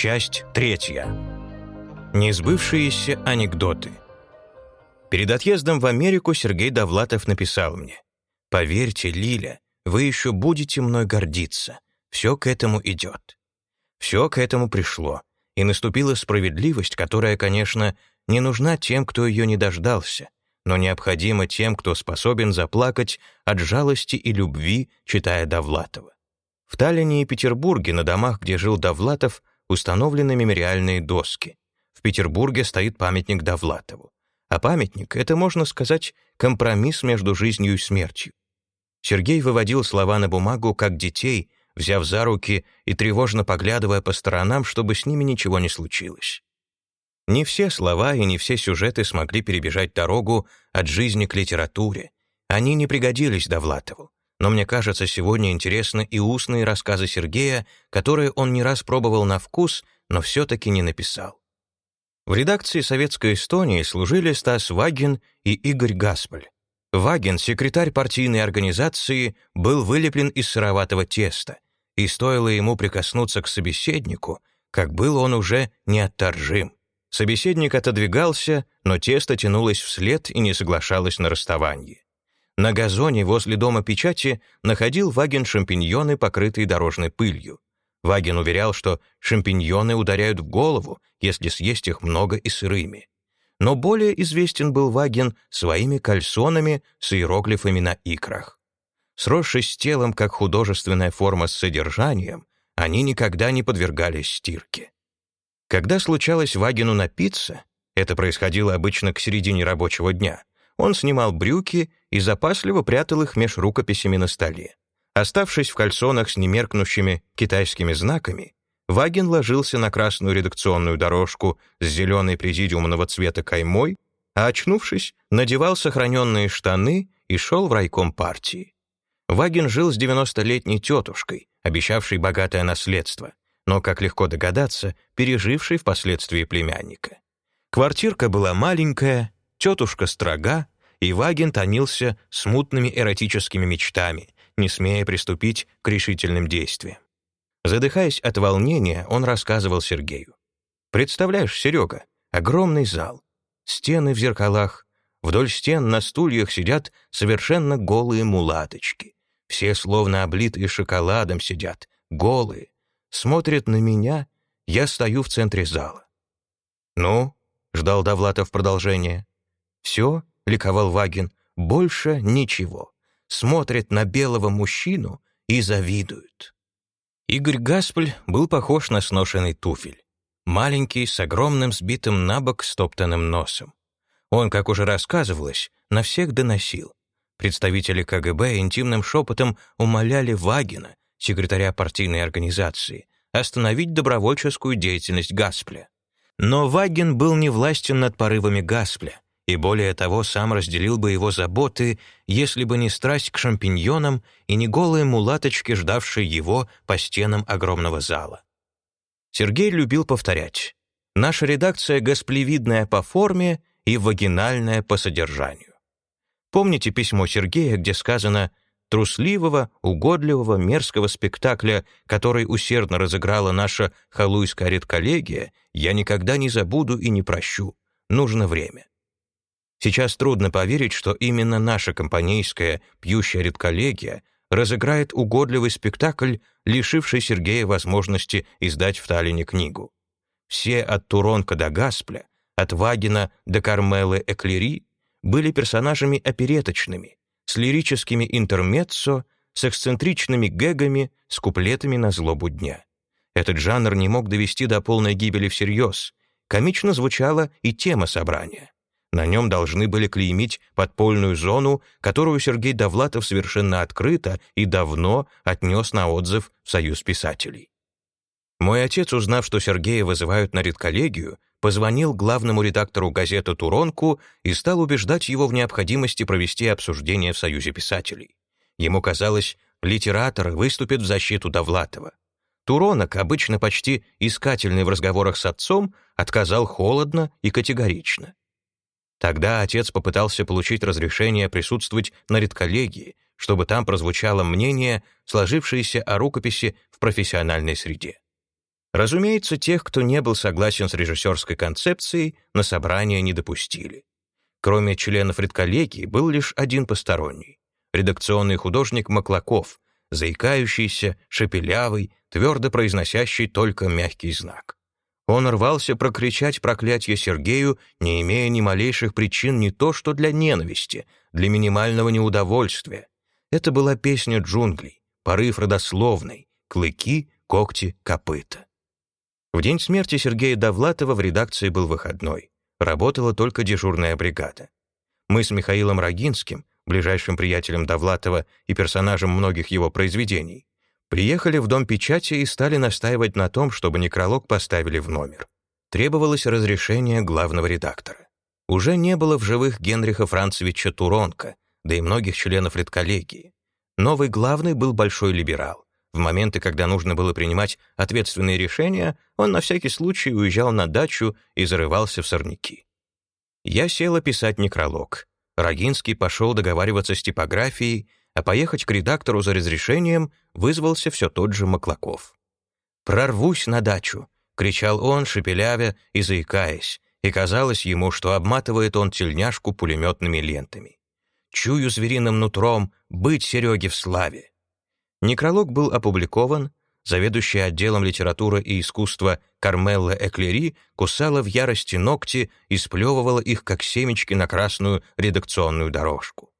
Часть третья. Несбывшиеся анекдоты. Перед отъездом в Америку Сергей Довлатов написал мне «Поверьте, Лиля, вы еще будете мной гордиться. Все к этому идет». Все к этому пришло, и наступила справедливость, которая, конечно, не нужна тем, кто ее не дождался, но необходима тем, кто способен заплакать от жалости и любви, читая Довлатова. В Таллине и Петербурге на домах, где жил Довлатов, установлены мемориальные доски. В Петербурге стоит памятник Довлатову. А памятник — это, можно сказать, компромисс между жизнью и смертью. Сергей выводил слова на бумагу, как детей, взяв за руки и тревожно поглядывая по сторонам, чтобы с ними ничего не случилось. Не все слова и не все сюжеты смогли перебежать дорогу от жизни к литературе. Они не пригодились Довлатову. Но мне кажется, сегодня интересны и устные рассказы Сергея, которые он не раз пробовал на вкус, но все-таки не написал. В редакции «Советской Эстонии» служили Стас Вагин и Игорь Гаспаль. Вагин, секретарь партийной организации, был вылеплен из сыроватого теста, и стоило ему прикоснуться к собеседнику, как был он уже неотторжим. Собеседник отодвигался, но тесто тянулось вслед и не соглашалось на расставание. На газоне возле дома печати находил Ваген шампиньоны, покрытые дорожной пылью. Ваген уверял, что шампиньоны ударяют в голову, если съесть их много и сырыми. Но более известен был Ваген своими кальсонами с иероглифами на икрах. Сросшись с телом как художественная форма с содержанием, они никогда не подвергались стирке. Когда случалось Вагину напиться, это происходило обычно к середине рабочего дня, он снимал брюки и запасливо прятал их меж рукописями на столе. Оставшись в кальсонах с немеркнущими китайскими знаками, Вагин ложился на красную редакционную дорожку с зеленой президиумного цвета каймой, а, очнувшись, надевал сохраненные штаны и шел в райком партии. Вагин жил с 90-летней тетушкой, обещавшей богатое наследство, но, как легко догадаться, переживший впоследствии племянника. Квартирка была маленькая, тетушка строга, и Вагин тонился смутными эротическими мечтами, не смея приступить к решительным действиям. Задыхаясь от волнения, он рассказывал Сергею. «Представляешь, Серега, огромный зал, стены в зеркалах, вдоль стен на стульях сидят совершенно голые мулаточки. Все словно облитые шоколадом сидят, голые, смотрит на меня, я стою в центре зала. «Ну?» — ждал Довлатов продолжения. «Все?» — ликовал Вагин. «Больше ничего. Смотрит на белого мужчину и завидуют». Игорь Гаспель был похож на сношенный туфель. Маленький, с огромным сбитым на бок стоптанным носом. Он, как уже рассказывалось, на всех доносил. Представители КГБ интимным шепотом умоляли Вагина секретаря партийной организации, остановить добровольческую деятельность Гаспля. Но Вагин был не властен над порывами Гаспля, и более того, сам разделил бы его заботы, если бы не страсть к шампиньонам и не голые мулаточки, ждавшие его по стенам огромного зала. Сергей любил повторять. Наша редакция гасплевидная по форме и вагинальная по содержанию. Помните письмо Сергея, где сказано трусливого, угодливого, мерзкого спектакля, который усердно разыграла наша халуйская редколлегия, я никогда не забуду и не прощу. Нужно время. Сейчас трудно поверить, что именно наша компанейская пьющая редколлегия разыграет угодливый спектакль, лишивший Сергея возможности издать в Таллине книгу. Все от Туронка до Гаспля, от Вагина до Кармелы Эклери были персонажами опереточными, с лирическими интермеццо, с эксцентричными гэгами, с куплетами на злобу дня. Этот жанр не мог довести до полной гибели всерьез. Комично звучала и тема собрания. На нем должны были клеймить подпольную зону, которую Сергей Довлатов совершенно открыто и давно отнес на отзыв в Союз писателей. Мой отец, узнав, что Сергея вызывают на редколлегию, позвонил главному редактору газеты «Туронку» и стал убеждать его в необходимости провести обсуждение в Союзе писателей. Ему казалось, литераторы выступят в защиту Довлатова. Туронок, обычно почти искательный в разговорах с отцом, отказал холодно и категорично. Тогда отец попытался получить разрешение присутствовать на редколлегии, чтобы там прозвучало мнение, сложившееся о рукописи в профессиональной среде. Разумеется, тех, кто не был согласен с режиссерской концепцией, на собрание не допустили. Кроме членов редколлегии был лишь один посторонний — редакционный художник Маклаков, заикающийся, шепелявый, твердо произносящий только мягкий знак. Он рвался прокричать проклятие Сергею, не имея ни малейших причин не то что для ненависти, для минимального неудовольствия. Это была песня джунглей, порыв родословный, клыки, когти, копыта. В день смерти Сергея Довлатова в редакции был выходной. Работала только дежурная бригада. Мы с Михаилом Рогинским, ближайшим приятелем Довлатова и персонажем многих его произведений, приехали в Дом печати и стали настаивать на том, чтобы некролог поставили в номер. Требовалось разрешение главного редактора. Уже не было в живых Генриха Францевича Туронка, да и многих членов редколлегии. Новый главный был большой либерал. В моменты, когда нужно было принимать ответственные решения, он на всякий случай уезжал на дачу и зарывался в сорняки. Я села писать некролог. Рогинский пошел договариваться с типографией, а поехать к редактору за разрешением вызвался все тот же Маклаков. «Прорвусь на дачу!» — кричал он, шепелявя и заикаясь, и казалось ему, что обматывает он тельняшку пулеметными лентами. «Чую звериным нутром быть Сереге в славе!» Некролог был опубликован, заведующая отделом литературы и искусства Кармелла Эклери кусала в ярости ногти и сплевывала их, как семечки на красную редакционную дорожку.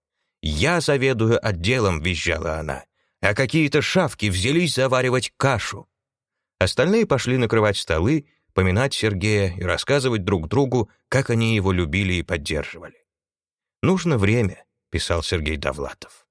«Я заведую отделом», — визжала она, «а какие-то шавки взялись заваривать кашу». Остальные пошли накрывать столы, поминать Сергея и рассказывать друг другу, как они его любили и поддерживали. «Нужно время», — писал Сергей Довлатов.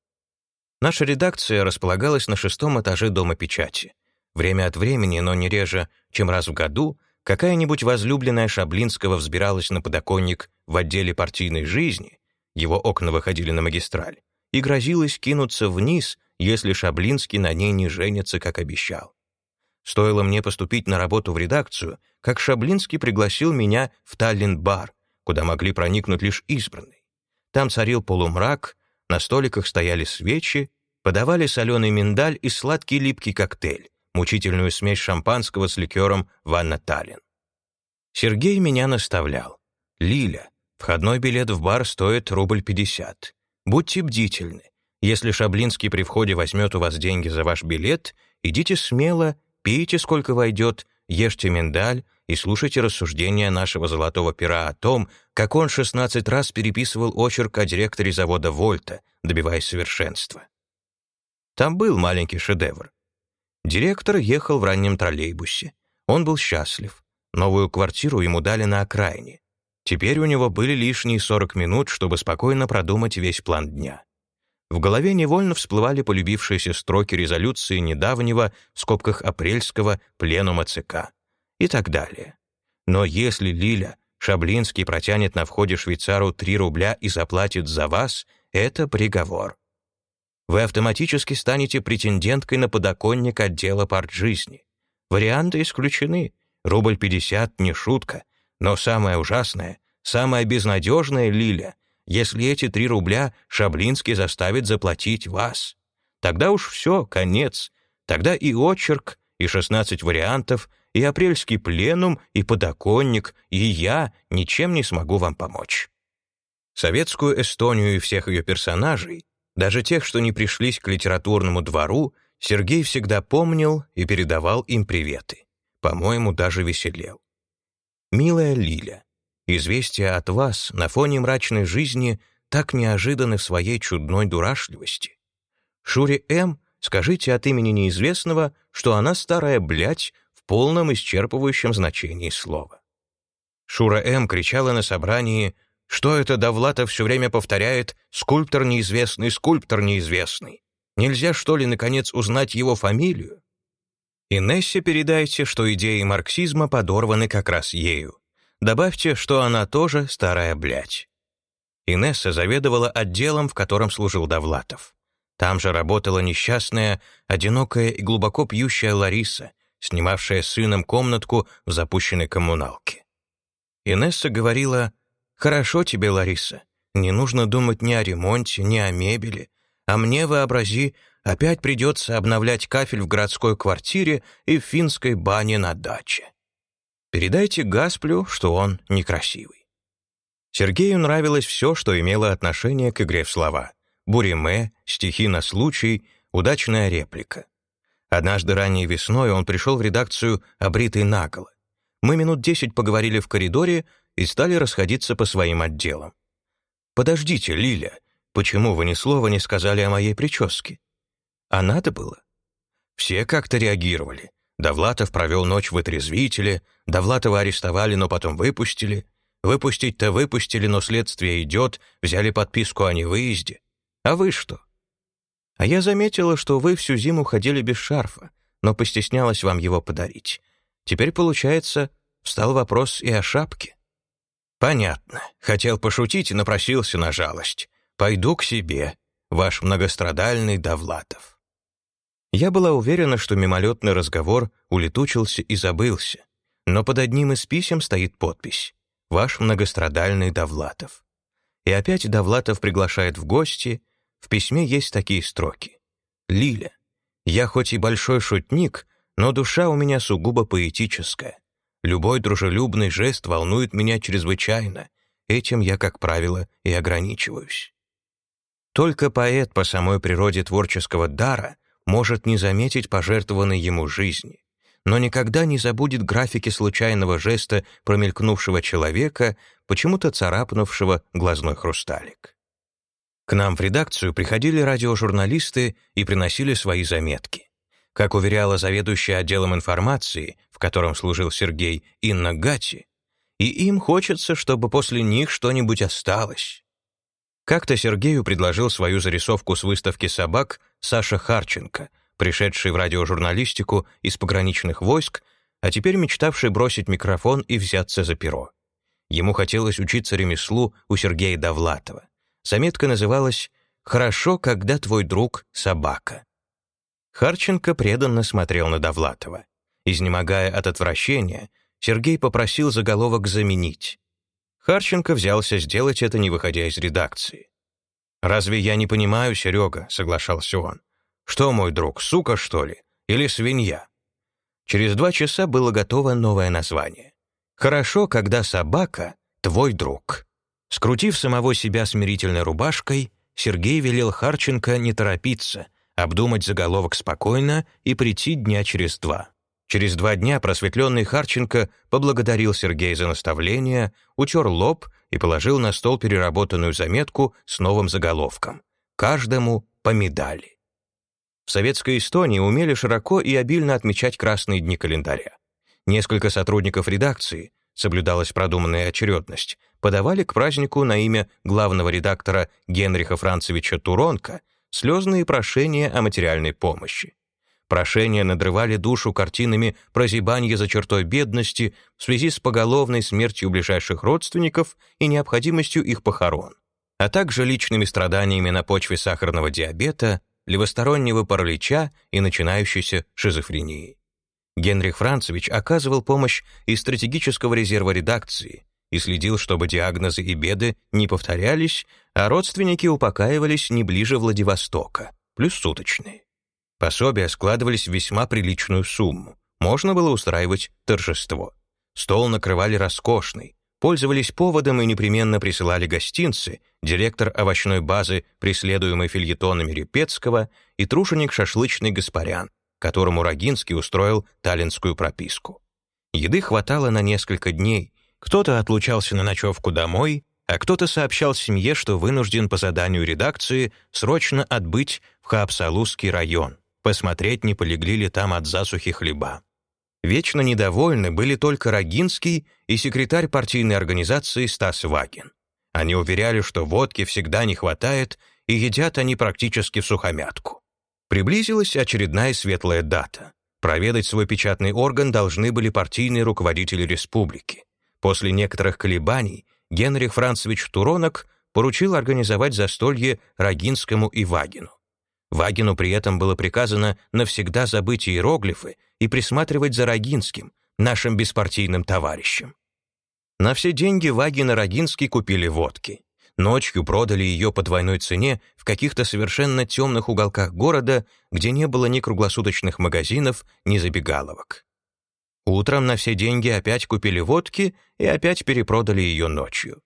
Наша редакция располагалась на шестом этаже Дома печати. Время от времени, но не реже, чем раз в году, какая-нибудь возлюбленная Шаблинского взбиралась на подоконник в отделе партийной жизни, его окна выходили на магистраль, и грозилась кинуться вниз, если Шаблинский на ней не женится, как обещал. Стоило мне поступить на работу в редакцию, как Шаблинский пригласил меня в Таллин-бар, куда могли проникнуть лишь избранные. Там царил полумрак, на столиках стояли свечи, подавали соленый миндаль и сладкий липкий коктейль, мучительную смесь шампанского с ликером «Ванна Таллин». Сергей меня наставлял. «Лиля, входной билет в бар стоит рубль пятьдесят. Будьте бдительны. Если Шаблинский при входе возьмет у вас деньги за ваш билет, идите смело, пейте сколько войдет, ешьте миндаль и слушайте рассуждения нашего золотого пера о том, как он 16 раз переписывал очерк о директоре завода «Вольта», добиваясь совершенства. Там был маленький шедевр. Директор ехал в раннем троллейбусе. Он был счастлив. Новую квартиру ему дали на окраине. Теперь у него были лишние 40 минут, чтобы спокойно продумать весь план дня. В голове невольно всплывали полюбившиеся строки резолюции недавнего, в скобках апрельского, пленума ЦК и так далее. Но если Лиля Шаблинский протянет на входе швейцару 3 рубля и заплатит за вас, это приговор. Вы автоматически станете претенденткой на подоконник отдела партжизни. Варианты исключены. Рубль 50 — не шутка. Но самое ужасное, самое безнадежное, Лиля, если эти 3 рубля Шаблинский заставит заплатить вас. Тогда уж все, конец. Тогда и очерк, и 16 вариантов, и апрельский пленум, и подоконник, и я ничем не смогу вам помочь. Советскую Эстонию и всех ее персонажей, даже тех, что не пришлись к литературному двору, Сергей всегда помнил и передавал им приветы. По-моему, даже веселел. «Милая Лиля, известия от вас на фоне мрачной жизни так неожиданны в своей чудной дурашливости. Шуре М. скажите от имени неизвестного, что она старая блядь полном исчерпывающем значении слова. Шура М. кричала на собрании, что это Довлатов все время повторяет «скульптор неизвестный, скульптор неизвестный». Нельзя, что ли, наконец узнать его фамилию? Инессе передайте, что идеи марксизма подорваны как раз ею. Добавьте, что она тоже старая блядь. Инесса заведовала отделом, в котором служил Довлатов. Там же работала несчастная, одинокая и глубоко пьющая Лариса, снимавшая с сыном комнатку в запущенной коммуналке. Инесса говорила, «Хорошо тебе, Лариса, не нужно думать ни о ремонте, ни о мебели, а мне, вообрази, Опять придется обновлять кафель в городской квартире и в финской бане на даче. Передайте Гасплю, что он некрасивый. Сергею нравилось все, что имело отношение к игре в слова. Буриме, стихи на случай, удачная реплика. Однажды ранней весной он пришел в редакцию обритый наголо. Мы минут десять поговорили в коридоре и стали расходиться по своим отделам. «Подождите, Лиля, почему вы ни слова не сказали о моей прическе?» «А надо было?» Все как-то реагировали. Довлатов провел ночь в отрезвителе, Довлатова арестовали, но потом выпустили. Выпустить-то выпустили, но следствие идет, взяли подписку о невыезде. А вы что? А я заметила, что вы всю зиму ходили без шарфа, но постеснялась вам его подарить. Теперь, получается, встал вопрос и о шапке. Понятно. Хотел пошутить и напросился на жалость. Пойду к себе, ваш многострадальный Довлатов. Я была уверена, что мимолетный разговор улетучился и забылся, но под одним из писем стоит подпись «Ваш многострадальный Довлатов». И опять Довлатов приглашает в гости, в письме есть такие строки. «Лиля, я хоть и большой шутник, но душа у меня сугубо поэтическая. Любой дружелюбный жест волнует меня чрезвычайно. Этим я, как правило, и ограничиваюсь. Только поэт по самой природе творческого дара может не заметить пожертвованной ему жизни, но никогда не забудет графики случайного жеста промелькнувшего человека, почему-то царапнувшего глазной хрусталик. К нам в редакцию приходили радиожурналисты и приносили свои заметки. Как уверяла заведующая отделом информации, в котором служил Сергей, Инна Гати, и им хочется, чтобы после них что-нибудь осталось. Как-то Сергею предложил свою зарисовку с выставки собак Саша Харченко, пришедший в радиожурналистику из пограничных войск, а теперь мечтавший бросить микрофон и взяться за перо. Ему хотелось учиться ремеслу у Сергея Довлатова. Заметка называлась «Хорошо, когда твой друг — собака». Харченко преданно смотрел на Довлатова. Изнемогая от отвращения, Сергей попросил заголовок заменить. Харченко взялся сделать это, не выходя из редакции. «Разве я не понимаю, Серега?» — соглашался он. «Что, мой друг, сука, что ли? Или свинья?» Через два часа было готово новое название. «Хорошо, когда собака — твой друг». Скрутив самого себя смирительной рубашкой, Сергей велел Харченко не торопиться, обдумать заголовок спокойно и прийти дня через два. Через два дня просветленный Харченко поблагодарил Сергея за наставление, утер лоб и положил на стол переработанную заметку с новым заголовком. Каждому по медали. В советской Эстонии умели широко и обильно отмечать красные дни календаря. Несколько сотрудников редакции, соблюдалась продуманная очередность, подавали к празднику на имя главного редактора Генриха Францевича Туронка слезные прошения о материальной помощи. Прошения надрывали душу картинами прозябания за чертой бедности в связи с поголовной смертью ближайших родственников и необходимостью их похорон, а также личными страданиями на почве сахарного диабета, левостороннего паралича и начинающейся шизофрении. Генрих Францевич оказывал помощь из стратегического резерва редакции, и следил, чтобы диагнозы и беды не повторялись, а родственники упокаивались не ближе Владивостока, плюс суточные. Пособия складывались в весьма приличную сумму. Можно было устраивать торжество. Стол накрывали роскошный, пользовались поводом и непременно присылали гостинцы, директор овощной базы, преследуемый фильетонами Репецкого, и трушеник шашлычный Гаспарян, которому Рогинский устроил таллинскую прописку. Еды хватало на несколько дней, кто-то отлучался на ночевку домой, а кто-то сообщал семье, что вынужден по заданию редакции срочно отбыть в Хаапсалузский район, посмотреть, не полегли ли там от засухи хлеба. Вечно недовольны были только Рогинский и секретарь партийной организации Стас Вагин. Они уверяли, что водки всегда не хватает, и едят они практически сухомятку. Приблизилась очередная светлая дата. Проведать свой печатный орган должны были партийные руководители республики. После некоторых колебаний Генрих Францевич Туронок поручил организовать застолье Рогинскому и Вагину. Вагину при этом было приказано навсегда забыть иероглифы и присматривать за Рогинским, нашим беспартийным товарищем. На все деньги Вагин и Рогинский купили водки. Ночью продали ее по двойной цене в каких-то совершенно темных уголках города, где не было ни круглосуточных магазинов, ни забегаловок. Утром на все деньги опять купили водки и опять перепродали ее ночью.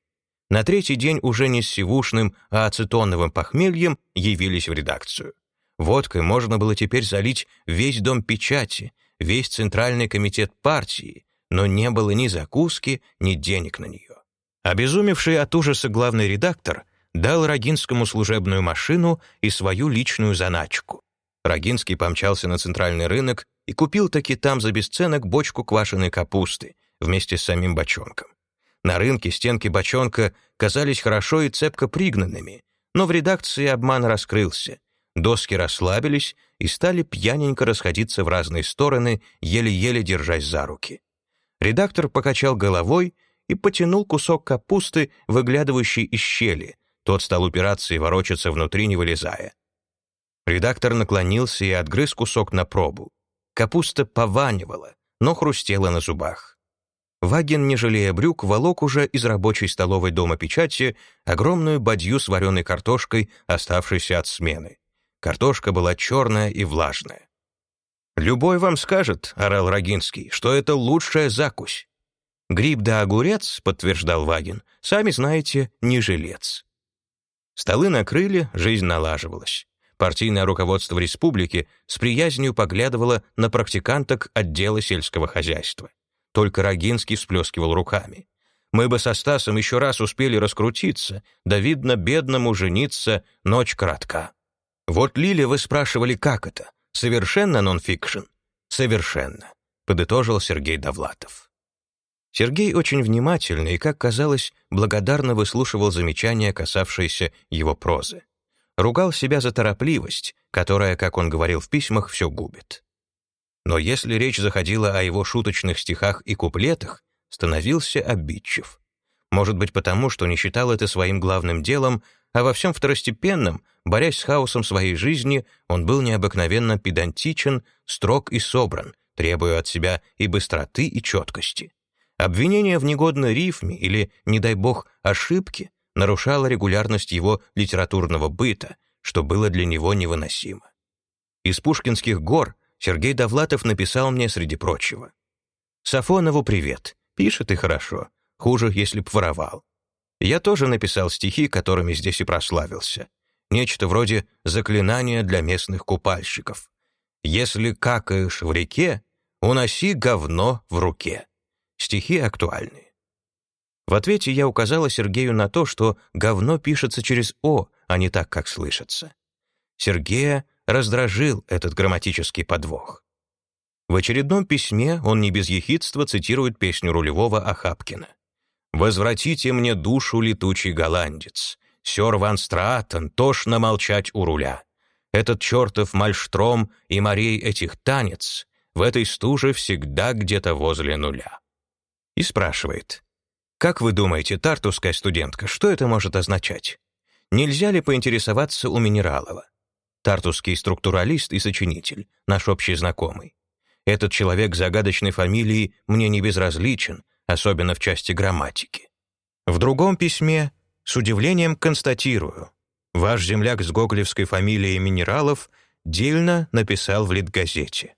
На третий день уже не с сивушным, а ацетоновым похмельем явились в редакцию. Водкой можно было теперь залить весь дом печати, весь Центральный комитет партии, но не было ни закуски, ни денег на нее. Обезумевший от ужаса главный редактор дал Рогинскому служебную машину и свою личную заначку. Рогинский помчался на центральный рынок и купил таки там за бесценок бочку квашеной капусты вместе с самим бочонком. На рынке стенки бочонка казались хорошо и цепко пригнанными, но в редакции обман раскрылся. Доски расслабились и стали пьяненько расходиться в разные стороны, еле-еле держась за руки. Редактор покачал головой и потянул кусок капусты, выглядывающий из щели. Тот стал упираться и ворочаться внутри, не вылезая. Редактор наклонился и отгрыз кусок на пробу. Капуста пованивала, но хрустела на зубах. Вагин, не жалея брюк, волок уже из рабочей столовой дома печати огромную бадью с вареной картошкой, оставшейся от смены. Картошка была черная и влажная. «Любой вам скажет, — орал Рогинский, — что это лучшая закусь. Гриб да огурец, подтверждал Вагин, сами знаете, не жилец. Столы накрыли, жизнь налаживалась. Партийное руководство республики с приязнью поглядывало на практиканток отдела сельского хозяйства. Только Рогинский всплескивал руками. Мы бы со Стасом еще раз успели раскрутиться, да, видно, бедному жениться, ночь коротка. Вот, Лиля, вы спрашивали, как это? Совершенно нонфикшн? Совершенно, подытожил Сергей Довлатов. Сергей очень внимательно и, как казалось, благодарно выслушивал замечания, касавшиеся его прозы. Ругал себя за торопливость, которая, как он говорил в письмах, все губит. Но если речь заходила о его шуточных стихах и куплетах, становился обидчив. Может быть, потому, что не считал это своим главным делом, а во всем второстепенном, борясь с хаосом своей жизни, он был необыкновенно педантичен, строг и собран, требуя от себя и быстроты, и четкости. Обвинение в негодной рифме или, не дай бог, ошибки нарушало регулярность его литературного быта, что было для него невыносимо. Из Пушкинских гор Сергей Довлатов написал мне, среди прочего, «Сафонову привет. Пишет и хорошо. Хуже, если б воровал. Я тоже написал стихи, которыми здесь и прославился. Нечто вроде заклинания для местных купальщиков. «Если какаешь в реке, уноси говно в руке». Стихи актуальны. В ответе я указала Сергею на то, что говно пишется через «о», а не так, как слышится. Сергея раздражил этот грамматический подвох. В очередном письме он не без ехидства цитирует песню рулевого Ахапкина. «Возвратите мне душу, летучий голландец. Сёр Ван Страатен, тошно молчать у руля. Этот чертов мальштром и морей этих танец в этой стуже всегда где-то возле нуля» и спрашивает, «Как вы думаете, тартусская студентка, что это может означать? Нельзя ли поинтересоваться у Минералова? Тартусский структуралист и сочинитель, наш общий знакомый. Этот человек загадочной фамилии мне не безразличен, особенно в части грамматики. В другом письме с удивлением констатирую, ваш земляк с гоголевской фамилией Минералов дельно написал в Литгазете.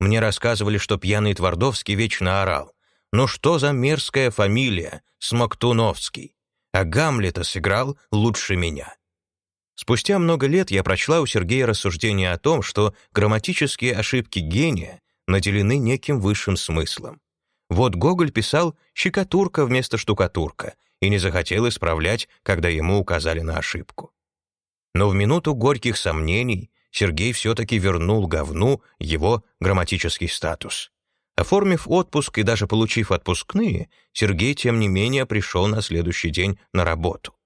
Мне рассказывали, что пьяный Твардовский вечно орал. Ну что за мерзкая фамилия, Смоктуновский? А Гамлета сыграл лучше меня. Спустя много лет я прочла у Сергея рассуждение о том, что грамматические ошибки гения наделены неким высшим смыслом. Вот Гоголь писал «щекотурка» вместо «штукатурка» и не захотел исправлять, когда ему указали на ошибку. Но в минуту горьких сомнений Сергей все-таки вернул говну его грамматический статус. Оформив отпуск и даже получив отпускные, Сергей, тем не менее, пришел на следующий день на работу.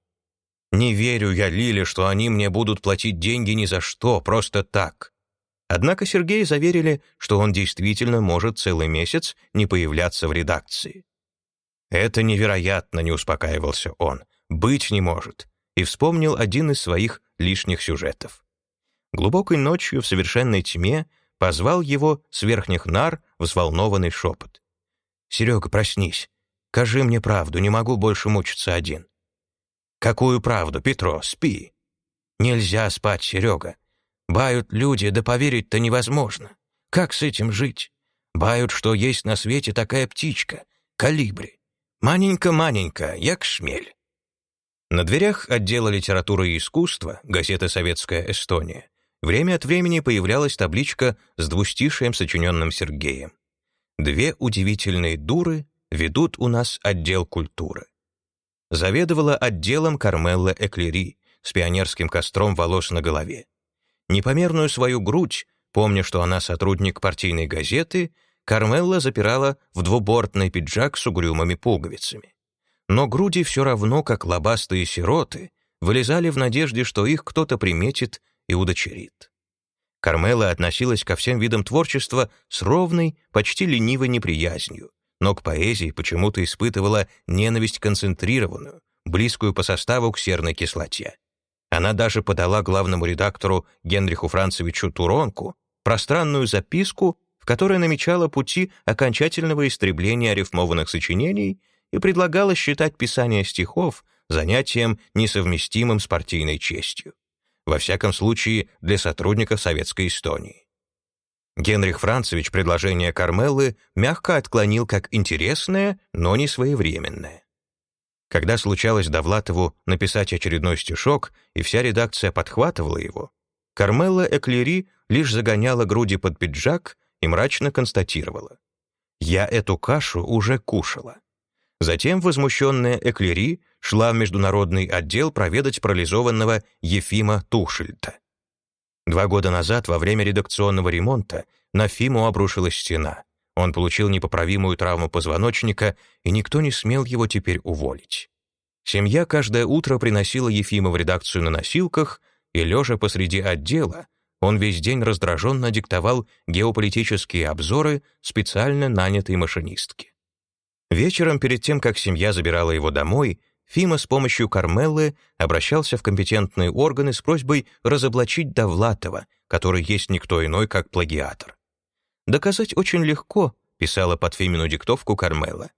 «Не верю я, Лиле, что они мне будут платить деньги ни за что, просто так». Однако Сергея заверили, что он действительно может целый месяц не появляться в редакции. «Это невероятно», — не успокаивался он. «Быть не может». И вспомнил один из своих лишних сюжетов. Глубокой ночью в совершенной тьме Позвал его с верхних нар взволнованный шепот. «Серега, проснись. Скажи мне правду, не могу больше мучиться один». Какую правду, Петро, спи. Нельзя спать, Серега. Бают люди, да поверить-то невозможно. Как с этим жить? Бают, что есть на свете такая птичка, калибри. Маненько-маненько, як шмель. На дверях отдела литературы и искусства газеты «Советская Эстония» время от времени появлялась табличка с двустишием, сочиненным Сергеем. «Две удивительные дуры ведут у нас отдел культуры». Заведовала отделом Кармелла Эклери с пионерским костром волос на голове. Непомерную свою грудь, помня, что она сотрудник партийной газеты, Кармелла запирала в двубортный пиджак с угрюмыми пуговицами но груди все равно, как лобастые сироты, вылезали в надежде, что их кто-то приметит и удочерит. Кармела относилась ко всем видам творчества с ровной, почти ленивой неприязнью, но к поэзии почему-то испытывала ненависть концентрированную, близкую по составу к серной кислоте. Она даже подала главному редактору Генриху Францевичу Туронку пространную записку, в которой намечала пути окончательного истребления рифмованных сочинений и предлагала считать писание стихов занятием, несовместимым с партийной честью. Во всяком случае, для сотрудников Советской Эстонии. Генрих Францевич предложение Кармеллы мягко отклонил как интересное, но не своевременное. Когда случалось Довлатову написать очередной стишок, и вся редакция подхватывала его, Кармелла Эклери лишь загоняла груди под пиджак и мрачно констатировала. «Я эту кашу уже кушала». Затем возмущенная Эклери шла в международный отдел проведать парализованного Ефима Тушельта. Два года назад, во время редакционного ремонта, на Фиму обрушилась стена. Он получил непоправимую травму позвоночника, и никто не смел его теперь уволить. Семья каждое утро приносила Ефима в редакцию на носилках, и, лежа посреди отдела, он весь день раздраженно диктовал геополитические обзоры специально нанятой машинистки. Вечером, перед тем, как семья забирала его домой, Фима с помощью Кармеллы обращался в компетентные органы с просьбой разоблачить Довлатова, который есть никто иной, как плагиатор. «Доказать очень легко», — писала под Фимину диктовку Кармелла.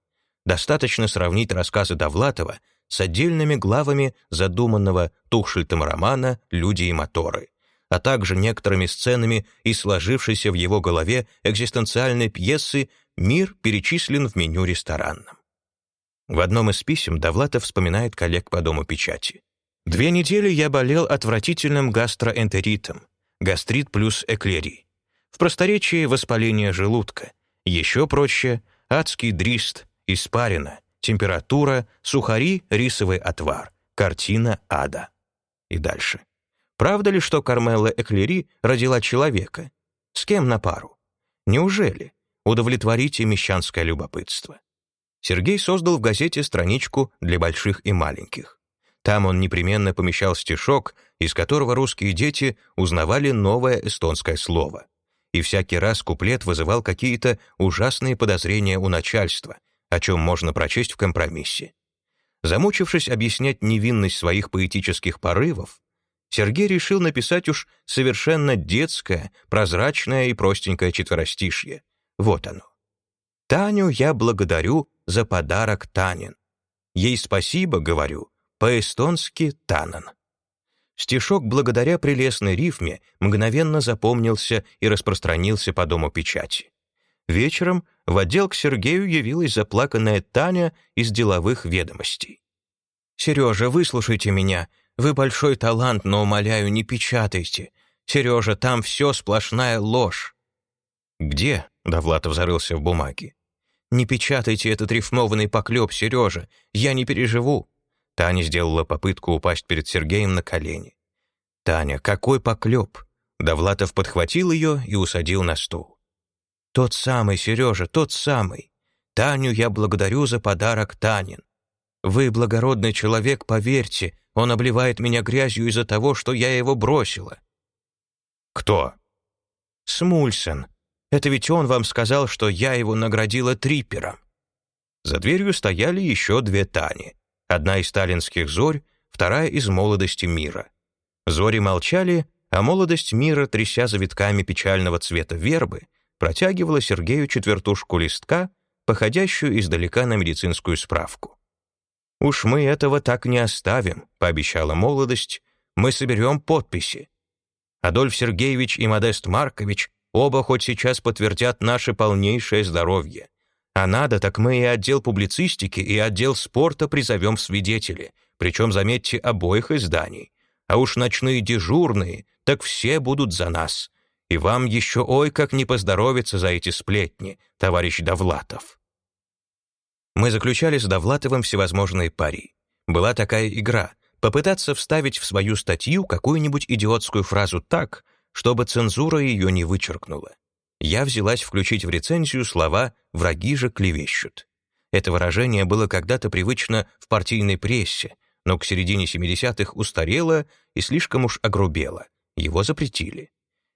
«Достаточно сравнить рассказы Довлатова с отдельными главами задуманного Тухшельтом романа «Люди и моторы», а также некоторыми сценами из сложившейся в его голове экзистенциальной пьесы Мир перечислен в меню ресторанном. В одном из писем Довлатов вспоминает коллег по дому печати. «Две недели я болел отвратительным гастроэнтеритом, гастрит плюс эклерий. В просторечии воспаление желудка, еще проще — адский дрист, испарина, температура, сухари, рисовый отвар, картина ада». И дальше. Правда ли, что Кармела Эклери родила человека? С кем на пару? Неужели? удовлетворите мещанское любопытство. Сергей создал в газете страничку для больших и маленьких. Там он непременно помещал стишок, из которого русские дети узнавали новое эстонское слово. И всякий раз куплет вызывал какие-то ужасные подозрения у начальства, о чем можно прочесть в компромиссе. Замучившись объяснять невинность своих поэтических порывов, Сергей решил написать уж совершенно детское, прозрачное и простенькое четверостишье — вот оно. Таню я благодарю за подарок Танин. Ей спасибо, говорю, по-эстонски Танан. Стишок благодаря прелестной рифме мгновенно запомнился и распространился по дому печати. Вечером в отдел к Сергею явилась заплаканная Таня из деловых ведомостей. «Сережа, выслушайте меня. Вы большой талант, но, умоляю, не печатайте. Сережа, там все сплошная ложь». «Где?» Довлатов зарылся в бумаге. «Не печатайте этот рифмованный поклеп, Сережа, я не переживу». Таня сделала попытку упасть перед Сергеем на колени. «Таня, какой поклеп?» Довлатов подхватил ее и усадил на стул. «Тот самый, Сережа, тот самый. Таню я благодарю за подарок Танин. Вы благородный человек, поверьте, он обливает меня грязью из-за того, что я его бросила». «Кто?» «Смульсон. Это ведь он вам сказал, что я его наградила триппером». За дверью стояли еще две Тани. Одна из сталинских зорь, вторая из молодости мира. Зори молчали, а молодость мира, тряся завитками печального цвета вербы, протягивала Сергею четвертушку листка, походящую издалека на медицинскую справку. «Уж мы этого так не оставим», — пообещала молодость. «Мы соберем подписи». Адольф Сергеевич и Модест Маркович оба хоть сейчас подтвердят наше полнейшее здоровье. А надо, так мы и отдел публицистики, и отдел спорта призовем в свидетели, причем, заметьте, обоих изданий. А уж ночные дежурные, так все будут за нас. И вам еще ой как не поздоровится за эти сплетни, товарищ Довлатов. Мы заключали с Довлатовым всевозможные пари. Была такая игра — попытаться вставить в свою статью какую-нибудь идиотскую фразу так, чтобы цензура ее не вычеркнула. Я взялась включить в рецензию слова «враги же клевещут». Это выражение было когда-то привычно в партийной прессе, но к середине 70-х устарело и слишком уж огрубело. Его запретили.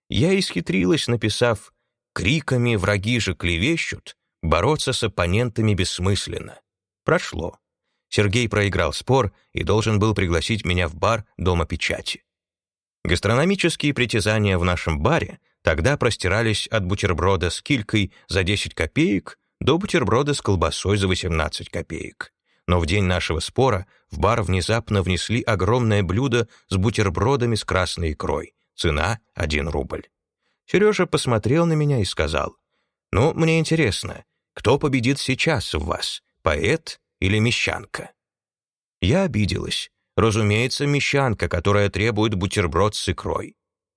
Я исхитрилась, написав «криками враги же клевещут», бороться с оппонентами бессмысленно. Прошло. Сергей проиграл спор и должен был пригласить меня в бар Дома печати. Гастрономические притязания в нашем баре тогда простирались от бутерброда с килькой за 10 копеек до бутерброда с колбасой за 18 копеек. Но в день нашего спора в бар внезапно внесли огромное блюдо с бутербродами с красной икрой, Цена — один рубль. Сережа посмотрел на меня и сказал, «Ну, мне интересно, кто победит сейчас в вас, поэт или мещанка?» Я обиделась. Разумеется, мещанка, которая требует бутерброд с икрой.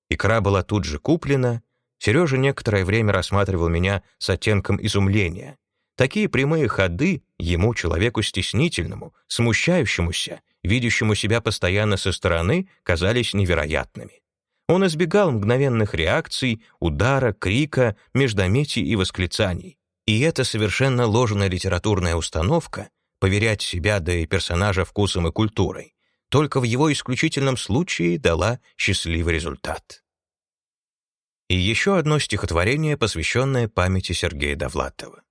Икра была тут же куплена. Сережа некоторое время рассматривал меня с оттенком изумления. Такие прямые ходы ему, человеку стеснительному, смущающемуся, видящему себя постоянно со стороны, казались невероятными. Он избегал мгновенных реакций, удара, крика, междометий и восклицаний. И эта совершенно ложная литературная установка поверять себя да и персонажа вкусом и культурой только в его исключительном случае дала счастливый результат. И еще одно стихотворение, посвященное памяти Сергея Довлатова.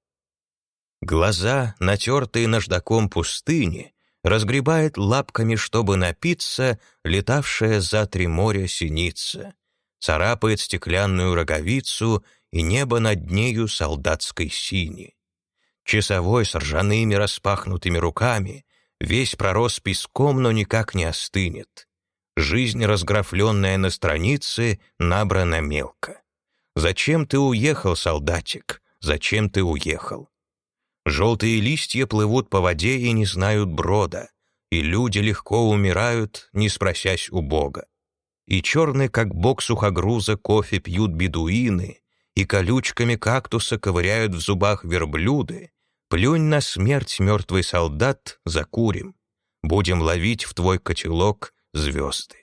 Глаза, натертые наждаком пустыни, разгребает лапками, чтобы напиться, летавшая за три моря синица, царапает стеклянную роговицу и небо над нею солдатской сини. Часовой с ржаными распахнутыми руками весь пророс песком, но никак не остынет. Жизнь, разграфленная на странице, набрана мелко. Зачем ты уехал, солдатик? Зачем ты уехал? Желтые листья плывут по воде и не знают брода, и люди легко умирают, не спросясь у Бога. И черный, как бок сухогруза, кофе пьют бедуины, и колючками кактуса ковыряют в зубах верблюды. Плюнь на смерть, мертвый солдат, закурим. Будем ловить в твой котелок звезды.